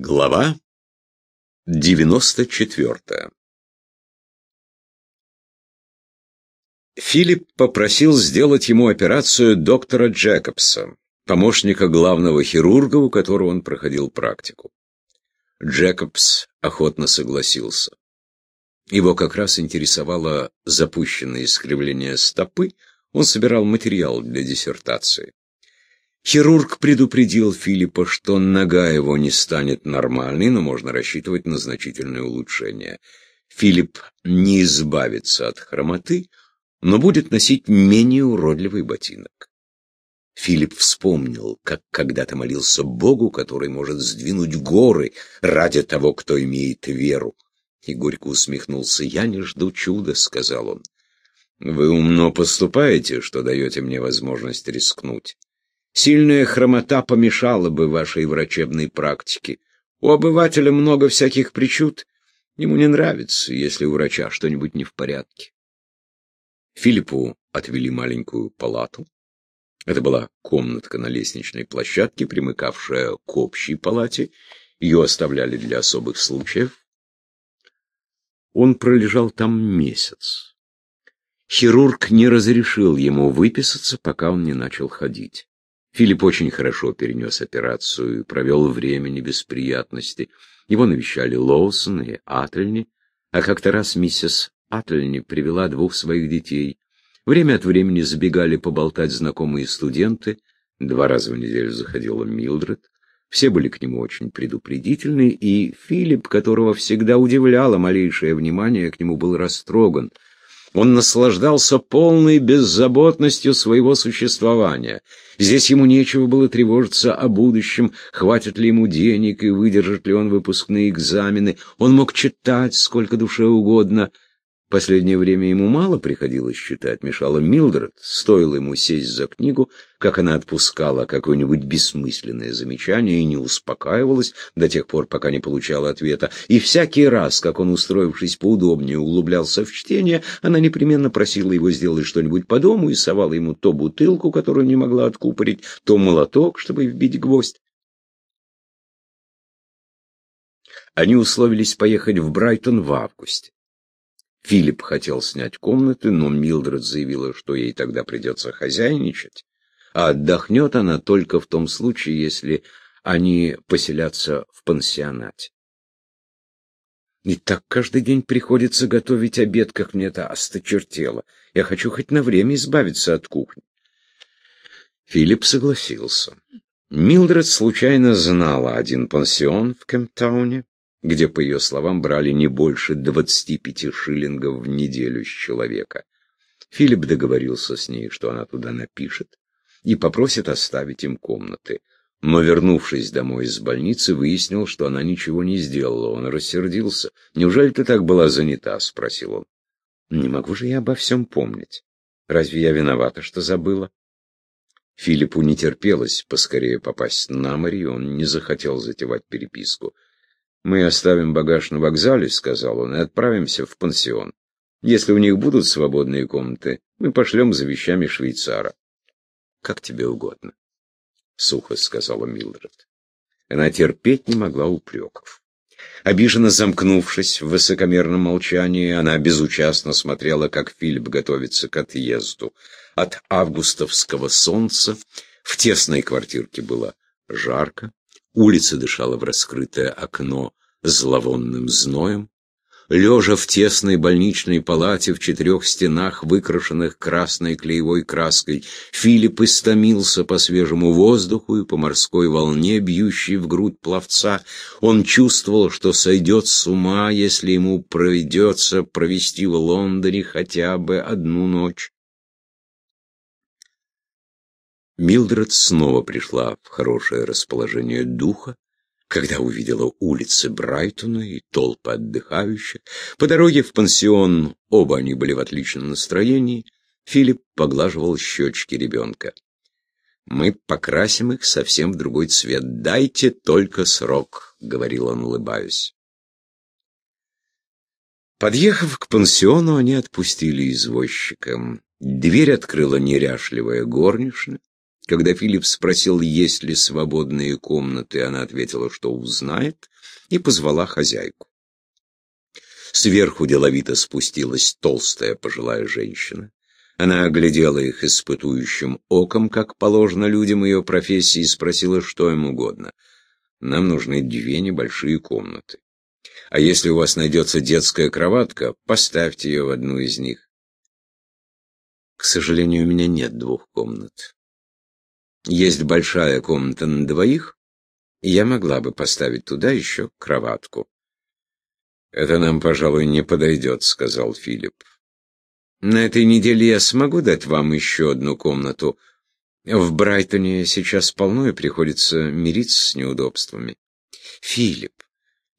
Глава 94 Филипп попросил сделать ему операцию доктора Джекобса, помощника главного хирурга, у которого он проходил практику. Джекобс охотно согласился. Его как раз интересовало запущенное искривление стопы, он собирал материал для диссертации. Хирург предупредил Филиппа, что нога его не станет нормальной, но можно рассчитывать на значительное улучшение. Филипп не избавится от хромоты, но будет носить менее уродливый ботинок. Филипп вспомнил, как когда-то молился Богу, который может сдвинуть горы ради того, кто имеет веру. И горько усмехнулся. «Я не жду чуда», — сказал он. «Вы умно поступаете, что даете мне возможность рискнуть. Сильная хромота помешала бы вашей врачебной практике. У обывателя много всяких причуд. Ему не нравится, если у врача что-нибудь не в порядке. Филиппу отвели маленькую палату. Это была комнатка на лестничной площадке, примыкавшая к общей палате. Ее оставляли для особых случаев. Он пролежал там месяц. Хирург не разрешил ему выписаться, пока он не начал ходить. Филипп очень хорошо перенес операцию и провел времени без приятностей. Его навещали Лоусон и Ательни, а как-то раз миссис Ательни привела двух своих детей. Время от времени забегали поболтать знакомые студенты. Два раза в неделю заходила Милдред. Все были к нему очень предупредительны, и Филипп, которого всегда удивляло малейшее внимание, к нему был растроган — он наслаждался полной беззаботностью своего существования. Здесь ему нечего было тревожиться о будущем, хватит ли ему денег и выдержит ли он выпускные экзамены. Он мог читать сколько душе угодно — Последнее время ему мало приходилось читать, мешала Милдред. Стоило ему сесть за книгу, как она отпускала какое-нибудь бессмысленное замечание и не успокаивалась до тех пор, пока не получала ответа. И всякий раз, как он, устроившись поудобнее, углублялся в чтение, она непременно просила его сделать что-нибудь по дому и совала ему то бутылку, которую не могла откупорить, то молоток, чтобы вбить гвоздь. Они условились поехать в Брайтон в августе. Филипп хотел снять комнаты, но Милдред заявила, что ей тогда придется хозяйничать, а отдохнет она только в том случае, если они поселятся в пансионате. И так каждый день приходится готовить обед, как мне это осточертело. Я хочу хоть на время избавиться от кухни. Филипп согласился. Милдред случайно знала один пансион в Кемптауне, где, по ее словам, брали не больше 25 шиллингов в неделю с человека. Филипп договорился с ней, что она туда напишет, и попросит оставить им комнаты. Но, вернувшись домой из больницы, выяснил, что она ничего не сделала. Он рассердился. «Неужели ты так была занята?» — спросил он. «Не могу же я обо всем помнить. Разве я виновата, что забыла?» Филиппу не терпелось поскорее попасть на море, и он не захотел затевать переписку. «Мы оставим багаж на вокзале», — сказал он, — «и отправимся в пансион. Если у них будут свободные комнаты, мы пошлем за вещами швейцара». «Как тебе угодно», — сухо сказала Милдред. Она терпеть не могла упреков. Обиженно замкнувшись в высокомерном молчании, она безучастно смотрела, как Филипп готовится к отъезду. От августовского солнца в тесной квартирке было жарко, Улица дышала в раскрытое окно зловонным зноем. Лежа в тесной больничной палате в четырех стенах, выкрашенных красной клеевой краской, Филипп истомился по свежему воздуху и по морской волне, бьющей в грудь пловца. Он чувствовал, что сойдет с ума, если ему придется провести в Лондоне хотя бы одну ночь. Милдред снова пришла в хорошее расположение духа, когда увидела улицы Брайтона и толпы отдыхающих. По дороге в пансион оба они были в отличном настроении. Филипп поглаживал щечки ребенка. «Мы покрасим их совсем в другой цвет. Дайте только срок», — говорил он, улыбаясь. Подъехав к пансиону, они отпустили извозчика. Дверь открыла неряшливая горничная. Когда Филипп спросил, есть ли свободные комнаты, она ответила, что узнает, и позвала хозяйку. Сверху деловито спустилась толстая пожилая женщина. Она оглядела их испытующим оком, как положено людям ее профессии, и спросила, что им угодно. «Нам нужны две небольшие комнаты. А если у вас найдется детская кроватка, поставьте ее в одну из них». «К сожалению, у меня нет двух комнат. Есть большая комната на двоих, и я могла бы поставить туда еще кроватку». «Это нам, пожалуй, не подойдет», — сказал Филипп. На этой неделе я смогу дать вам еще одну комнату. В Брайтоне сейчас полно и приходится мириться с неудобствами. Филипп,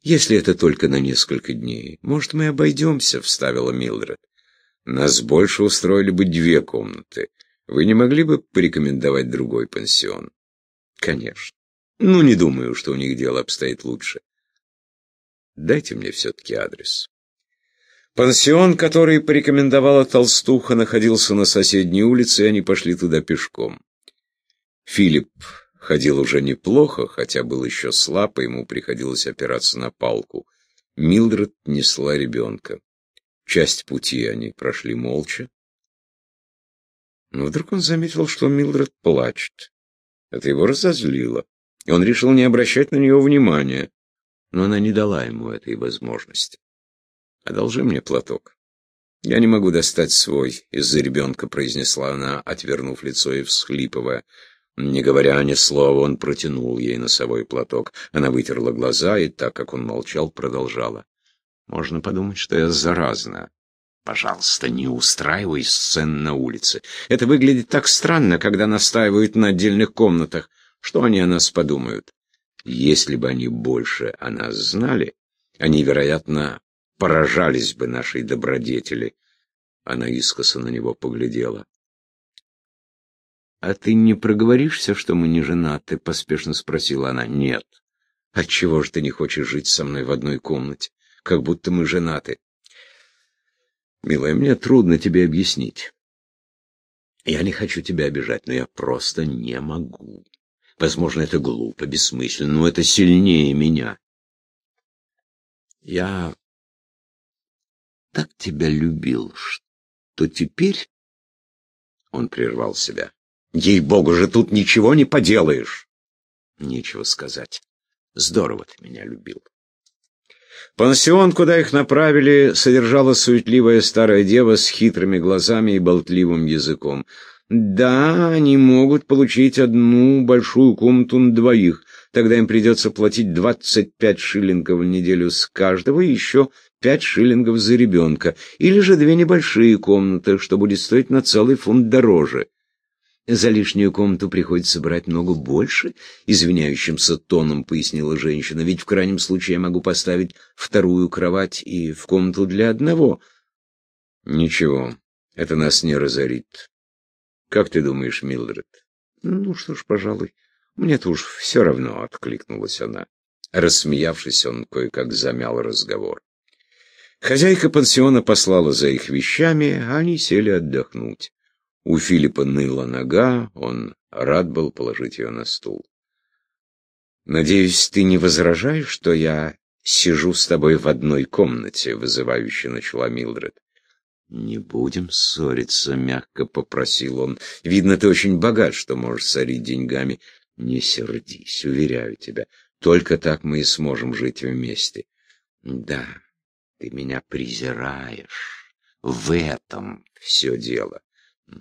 если это только на несколько дней, может, мы обойдемся, — вставила Милдред. Нас больше устроили бы две комнаты. Вы не могли бы порекомендовать другой пансион? Конечно. Ну, не думаю, что у них дело обстоит лучше. Дайте мне все-таки адрес. Пансион, который порекомендовала толстуха, находился на соседней улице, и они пошли туда пешком. Филипп ходил уже неплохо, хотя был еще слаб, и ему приходилось опираться на палку. Милдред несла ребенка. Часть пути они прошли молча. Но вдруг он заметил, что Милдред плачет. Это его разозлило, и он решил не обращать на нее внимания. Но она не дала ему этой возможности. «Одолжи мне платок». «Я не могу достать свой из-за ребенка», — произнесла она, отвернув лицо и всхлипывая. Не говоря ни слова, он протянул ей носовой платок. Она вытерла глаза и, так как он молчал, продолжала. «Можно подумать, что я заразна. Пожалуйста, не устраивай сцен на улице. Это выглядит так странно, когда настаивают на отдельных комнатах. Что они о нас подумают? Если бы они больше о нас знали, они, вероятно, поражались бы нашей добродетели. Она искоса на него поглядела. «А ты не проговоришься, что мы не женаты?» — поспешно спросила она. «Нет. Отчего же ты не хочешь жить со мной в одной комнате? Как будто мы женаты». «Милая, мне трудно тебе объяснить. Я не хочу тебя обижать, но я просто не могу. Возможно, это глупо, бессмысленно, но это сильнее меня. Я так тебя любил, что теперь...» Он прервал себя. «Ей-богу же, тут ничего не поделаешь!» «Нечего сказать. Здорово ты меня любил». Пансион, куда их направили, содержала суетливая старая дева с хитрыми глазами и болтливым языком. Да, они могут получить одну большую комнату на двоих. Тогда им придется платить 25 шиллингов в неделю с каждого и еще пять шиллингов за ребенка, или же две небольшие комнаты, что будет стоить на целый фунт дороже. За лишнюю комнату приходится брать много больше, извиняющимся тоном пояснила женщина, ведь в крайнем случае я могу поставить вторую кровать и в комнату для одного. Ничего, это нас не разорит. Как ты думаешь, Милдред? Ну что ж, пожалуй, мне-то уж все равно, откликнулась она. Рассмеявшись, он кое-как замял разговор. Хозяйка пансиона послала за их вещами, а они сели отдохнуть. У Филиппа ныла нога, он рад был положить ее на стул. «Надеюсь, ты не возражаешь, что я сижу с тобой в одной комнате?» — вызывающе начала Милдред. «Не будем ссориться», — мягко попросил он. «Видно, ты очень богат, что можешь сорить деньгами. Не сердись, уверяю тебя. Только так мы и сможем жить вместе». «Да, ты меня презираешь. В этом все дело.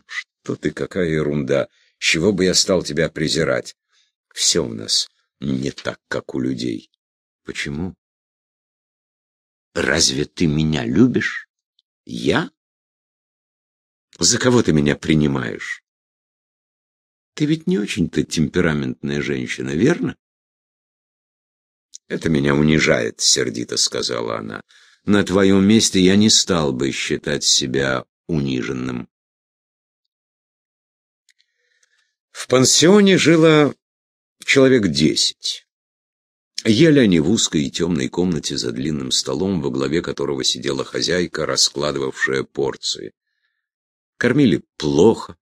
Что ты, какая ерунда. чего бы я стал тебя презирать? Все у нас не так, как у людей. Почему? Разве ты меня любишь? Я? За кого ты меня принимаешь? Ты ведь не очень-то темпераментная женщина, верно? Это меня унижает, сердито сказала она. На твоем месте я не стал бы считать себя униженным. В пансионе жило человек десять. Ели они в узкой и темной комнате за длинным столом, во главе которого сидела хозяйка, раскладывавшая порции. Кормили плохо.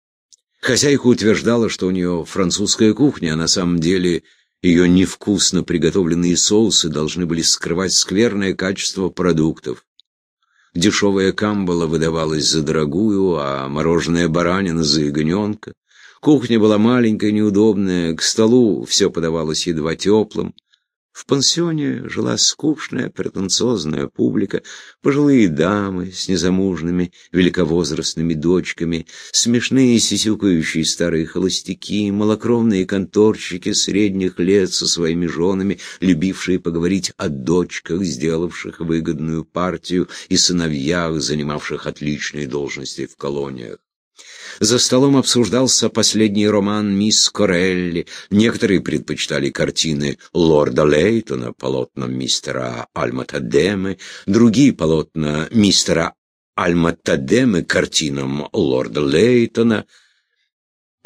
Хозяйка утверждала, что у нее французская кухня, а на самом деле ее невкусно приготовленные соусы должны были скрывать скверное качество продуктов. Дешевая камбала выдавалась за дорогую, а мороженое баранина за ягненка. Кухня была маленькая, неудобная, к столу все подавалось едва теплым. В пансионе жила скучная, претенциозная публика, пожилые дамы с незамужными, великовозрастными дочками, смешные сисюкающие старые холостяки, малокровные конторщики средних лет со своими женами, любившие поговорить о дочках, сделавших выгодную партию, и сыновьях, занимавших отличные должности в колониях. За столом обсуждался последний роман «Мисс Корелли». Некоторые предпочитали картины лорда Лейтона, полотна мистера Альматадемы, другие полотна мистера Альматадемы картинам лорда Лейтона —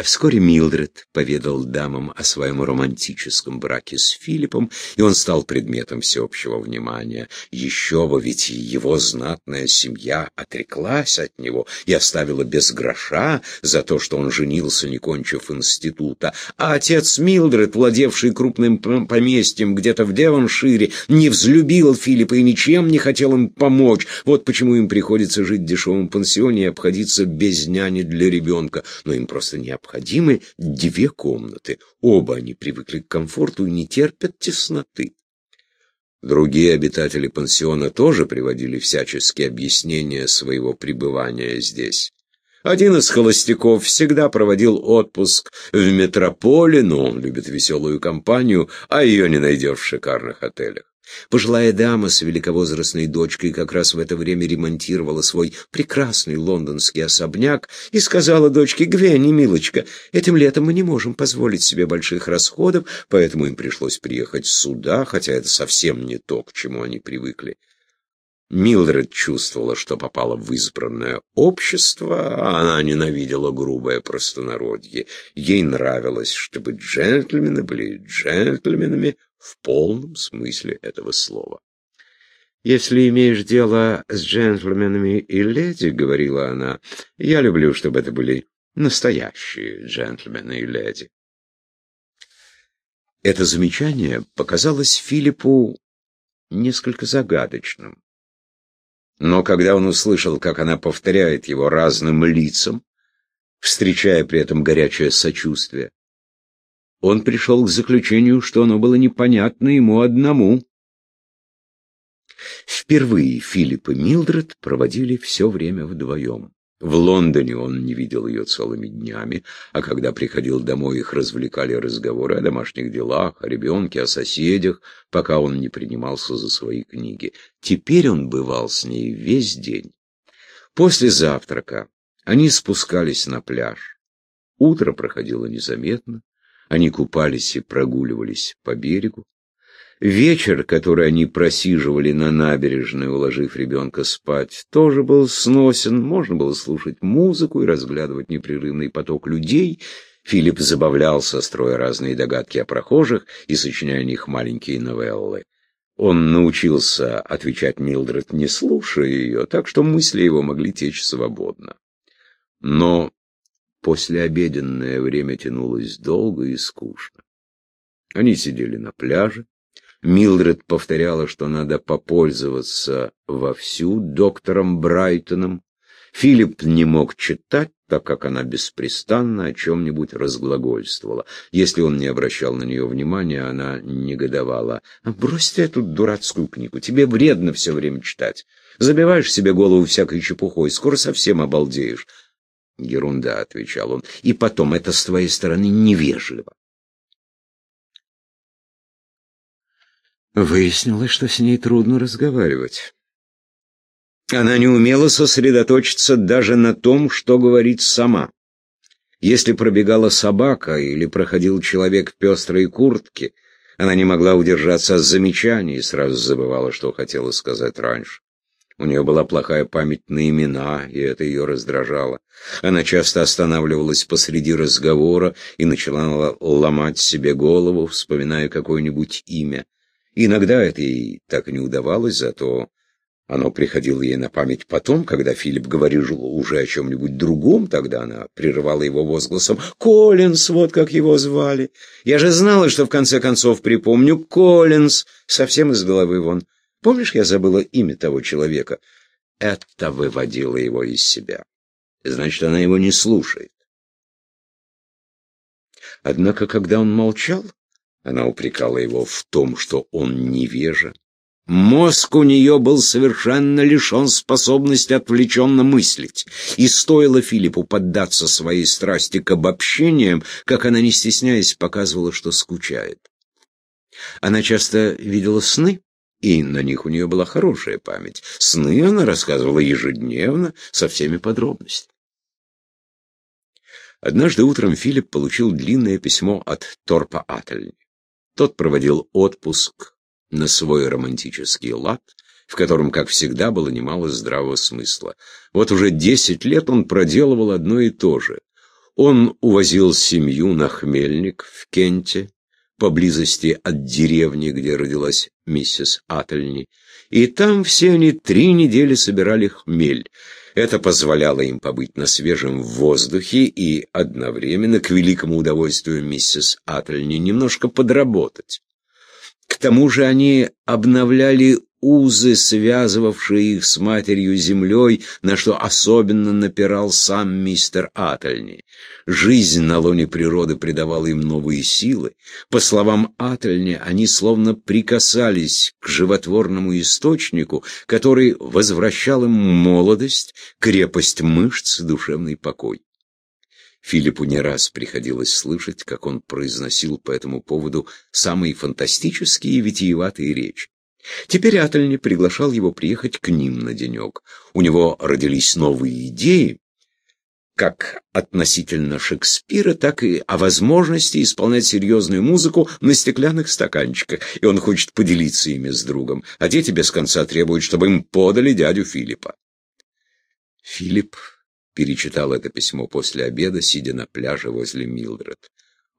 Вскоре Милдред поведал дамам о своем романтическом браке с Филиппом, и он стал предметом всеобщего внимания. Еще бы, ведь его знатная семья отреклась от него и оставила без гроша за то, что он женился, не кончив института. А отец Милдред, владевший крупным поместьем где-то в Девоншире, не взлюбил Филиппа и ничем не хотел им помочь. Вот почему им приходится жить в дешевом пансионе и обходиться без няни для ребенка. Но им просто необходимо необходимы две комнаты. Оба они привыкли к комфорту и не терпят тесноты. Другие обитатели пансиона тоже приводили всяческие объяснения своего пребывания здесь. Один из холостяков всегда проводил отпуск в метрополе, но он любит веселую компанию, а ее не найдешь в шикарных отелях. Пожилая дама с великовозрастной дочкой как раз в это время ремонтировала свой прекрасный лондонский особняк и сказала дочке, «Гвенни, милочка, этим летом мы не можем позволить себе больших расходов, поэтому им пришлось приехать сюда, хотя это совсем не то, к чему они привыкли». Милдред чувствовала, что попала в избранное общество, а она ненавидела грубое простонародье. Ей нравилось, чтобы джентльмены были джентльменами, в полном смысле этого слова. «Если имеешь дело с джентльменами и леди, — говорила она, — я люблю, чтобы это были настоящие джентльмены и леди». Это замечание показалось Филиппу несколько загадочным. Но когда он услышал, как она повторяет его разным лицам, встречая при этом горячее сочувствие, он пришел к заключению, что оно было непонятно ему одному. Впервые Филипп и Милдред проводили все время вдвоем. В Лондоне он не видел ее целыми днями, а когда приходил домой, их развлекали разговоры о домашних делах, о ребенке, о соседях, пока он не принимался за свои книги. Теперь он бывал с ней весь день. После завтрака они спускались на пляж. Утро проходило незаметно. Они купались и прогуливались по берегу. Вечер, который они просиживали на набережной, уложив ребенка спать, тоже был сносен. Можно было слушать музыку и разглядывать непрерывный поток людей. Филипп забавлялся, строя разные догадки о прохожих и сочиняя о них маленькие новеллы. Он научился отвечать Милдред, не слушая ее, так что мысли его могли течь свободно. Но Послеобеденное время тянулось долго и скучно. Они сидели на пляже. Милдред повторяла, что надо попользоваться вовсю доктором Брайтоном. Филипп не мог читать, так как она беспрестанно о чем-нибудь разглагольствовала. Если он не обращал на нее внимания, она негодовала. «А брось ты эту дурацкую книгу, тебе вредно все время читать. Забиваешь себе голову всякой чепухой, скоро совсем обалдеешь. Ерунда, отвечал он. И потом, это с твоей стороны невежливо. Выяснилось, что с ней трудно разговаривать. Она не умела сосредоточиться даже на том, что говорит сама. Если пробегала собака или проходил человек в пестрой куртке, она не могла удержаться от замечаний и сразу забывала, что хотела сказать раньше. У нее была плохая память на имена, и это ее раздражало. Она часто останавливалась посреди разговора и начала ломать себе голову, вспоминая какое-нибудь имя. Иногда это ей так не удавалось, зато Оно приходило ей на память потом, когда Филипп говорил уже о чем-нибудь другом, тогда она прерывала его возгласом «Коллинз, вот как его звали! Я же знала, что в конце концов припомню Коллинз, совсем из головы вон. Помнишь, я забыла имя того человека?» Это выводило его из себя. Значит, она его не слушает. Однако, когда он молчал, она упрекала его в том, что он невежа, Мозг у нее был совершенно лишен способности отвлеченно мыслить, и стоило Филиппу поддаться своей страсти к обобщениям, как она, не стесняясь, показывала, что скучает. Она часто видела сны, и на них у нее была хорошая память. Сны она рассказывала ежедневно, со всеми подробностями. Однажды утром Филипп получил длинное письмо от Торпа Ательни. Тот проводил отпуск на свой романтический лад, в котором, как всегда, было немало здравого смысла. Вот уже десять лет он проделывал одно и то же. Он увозил семью на Хмельник в Кенте, поблизости от деревни, где родилась миссис Ательни, и там все они три недели собирали хмель. Это позволяло им побыть на свежем воздухе и одновременно, к великому удовольствию миссис Ательни, немножко подработать. К тому же они обновляли узы, связывавшие их с матерью землей, на что особенно напирал сам мистер Ательни. Жизнь на лоне природы придавала им новые силы. По словам Ательни, они словно прикасались к животворному источнику, который возвращал им молодость, крепость мышц, душевный покой. Филиппу не раз приходилось слышать, как он произносил по этому поводу самые фантастические и витиеватые речи. Теперь Ательни приглашал его приехать к ним на денек. У него родились новые идеи, как относительно Шекспира, так и о возможности исполнять серьезную музыку на стеклянных стаканчиках, и он хочет поделиться ими с другом, а дети без конца требуют, чтобы им подали дядю Филиппа. Филипп перечитал это письмо после обеда, сидя на пляже возле Милдред.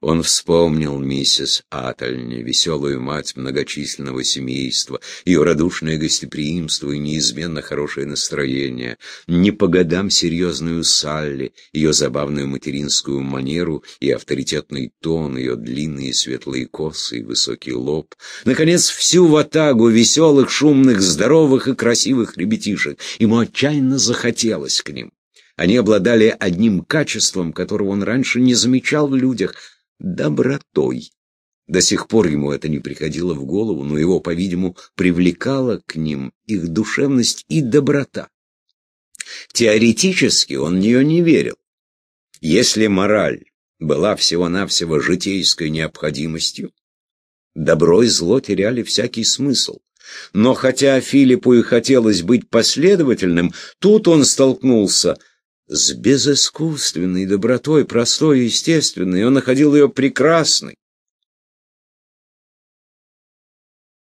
Он вспомнил миссис Ательни, веселую мать многочисленного семейства, ее радушное гостеприимство и неизменно хорошее настроение, не по годам серьезную Салли, ее забавную материнскую манеру и авторитетный тон, ее длинные светлые косы и высокий лоб. Наконец, всю ватагу веселых, шумных, здоровых и красивых ребятишек. Ему отчаянно захотелось к ним. Они обладали одним качеством, которого он раньше не замечал в людях — добротой. До сих пор ему это не приходило в голову, но его, по-видимому, привлекала к ним их душевность и доброта. Теоретически он в нее не верил. Если мораль была всего-навсего житейской необходимостью, добро и зло теряли всякий смысл. Но хотя Филиппу и хотелось быть последовательным, тут он столкнулся с безыскусственной добротой, простой и естественной. Он находил ее прекрасной.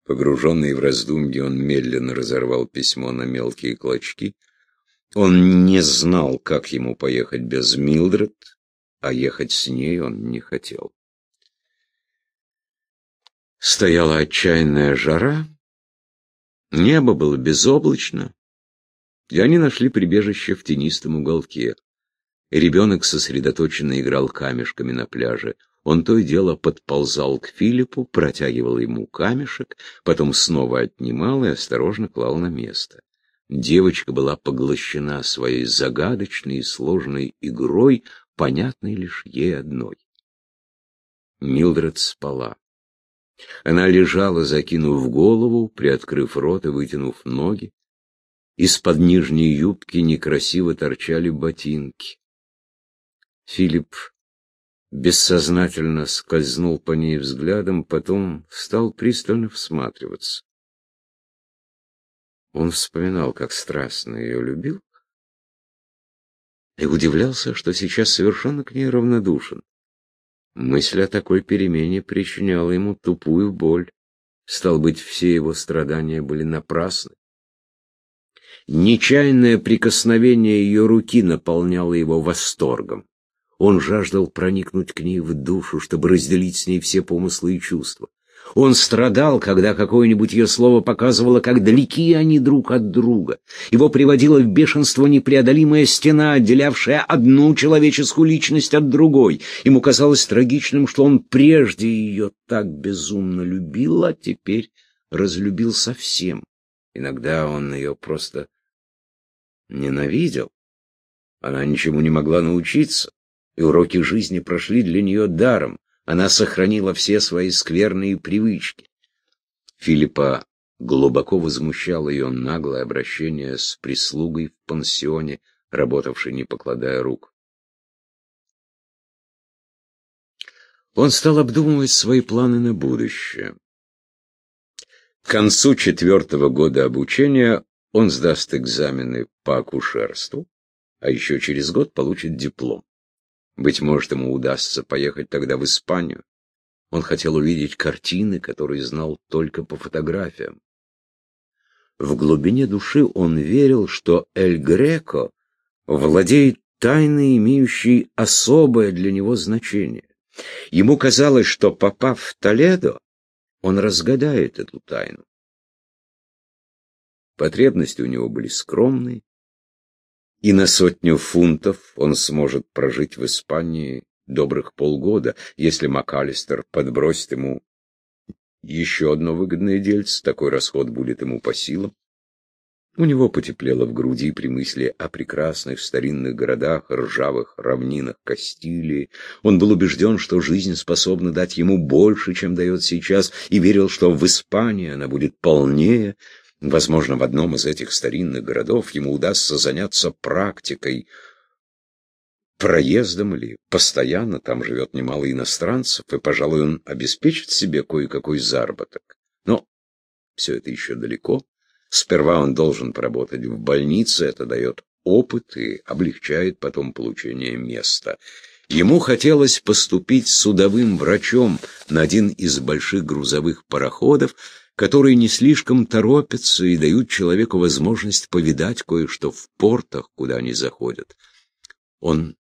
Погруженный в раздумье, он медленно разорвал письмо на мелкие клочки. Он не знал, как ему поехать без Милдред, а ехать с ней он не хотел. Стояла отчаянная жара, небо было безоблачно, и они нашли прибежище в тенистом уголке. Ребенок сосредоточенно играл камешками на пляже. Он то и дело подползал к Филиппу, протягивал ему камешек, потом снова отнимал и осторожно клал на место. Девочка была поглощена своей загадочной и сложной игрой, понятной лишь ей одной. Милдред спала. Она лежала, закинув голову, приоткрыв рот и вытянув ноги. Из-под нижней юбки некрасиво торчали ботинки. Филипп бессознательно скользнул по ней взглядом, потом стал пристально всматриваться. Он вспоминал, как страстно ее любил, и удивлялся, что сейчас совершенно к ней равнодушен. Мысль о такой перемене причиняла ему тупую боль. Стал быть, все его страдания были напрасны. Нечаянное прикосновение ее руки наполняло его восторгом. Он жаждал проникнуть к ней в душу, чтобы разделить с ней все помыслы и чувства. Он страдал, когда какое-нибудь ее слово показывало, как далеки они друг от друга. Его приводила в бешенство непреодолимая стена, отделявшая одну человеческую личность от другой. Ему казалось трагичным, что он прежде ее так безумно любил, а теперь разлюбил совсем. Иногда он ее просто ненавидел. Она ничему не могла научиться, и уроки жизни прошли для нее даром. Она сохранила все свои скверные привычки. Филиппа глубоко возмущало ее наглое обращение с прислугой в пансионе, работавшей не покладая рук. Он стал обдумывать свои планы на будущее. К концу четвертого года обучения он сдаст экзамены по акушерству, а еще через год получит диплом. Быть может, ему удастся поехать тогда в Испанию. Он хотел увидеть картины, которые знал только по фотографиям. В глубине души он верил, что Эль Греко владеет тайной, имеющей особое для него значение. Ему казалось, что, попав в Толедо, он разгадает эту тайну. Потребности у него были скромные, и на сотню фунтов он сможет прожить в Испании добрых полгода, если МакАлистер подбросит ему еще одно выгодное дельце, такой расход будет ему по силам. У него потеплело в груди при мысли о прекрасных старинных городах, ржавых равнинах Кастилии. Он был убежден, что жизнь способна дать ему больше, чем дает сейчас, и верил, что в Испании она будет полнее, Возможно, в одном из этих старинных городов ему удастся заняться практикой, проездом или постоянно, там живет немало иностранцев, и, пожалуй, он обеспечит себе кое-какой заработок. Но все это еще далеко. Сперва он должен поработать в больнице, это дает опыт и облегчает потом получение места. Ему хотелось поступить судовым врачом на один из больших грузовых пароходов, которые не слишком торопятся и дают человеку возможность повидать кое-что в портах, куда они заходят. Он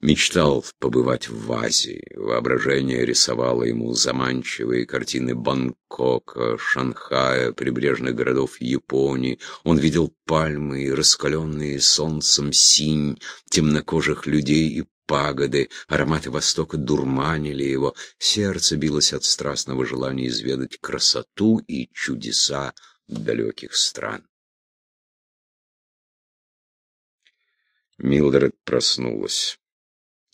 мечтал побывать в Азии. Воображение рисовало ему заманчивые картины Бангкока, Шанхая, прибрежных городов Японии. Он видел пальмы и раскаленные солнцем синь темнокожих людей и пагоды, ароматы Востока дурманили его, сердце билось от страстного желания изведать красоту и чудеса далеких стран. Милдред проснулась.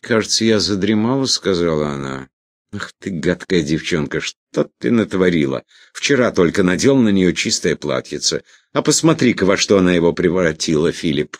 «Кажется, я задремала», — сказала она. «Ах ты, гадкая девчонка, что ты натворила? Вчера только надел на нее чистое платьице. А посмотри-ка, во что она его превратила, Филипп.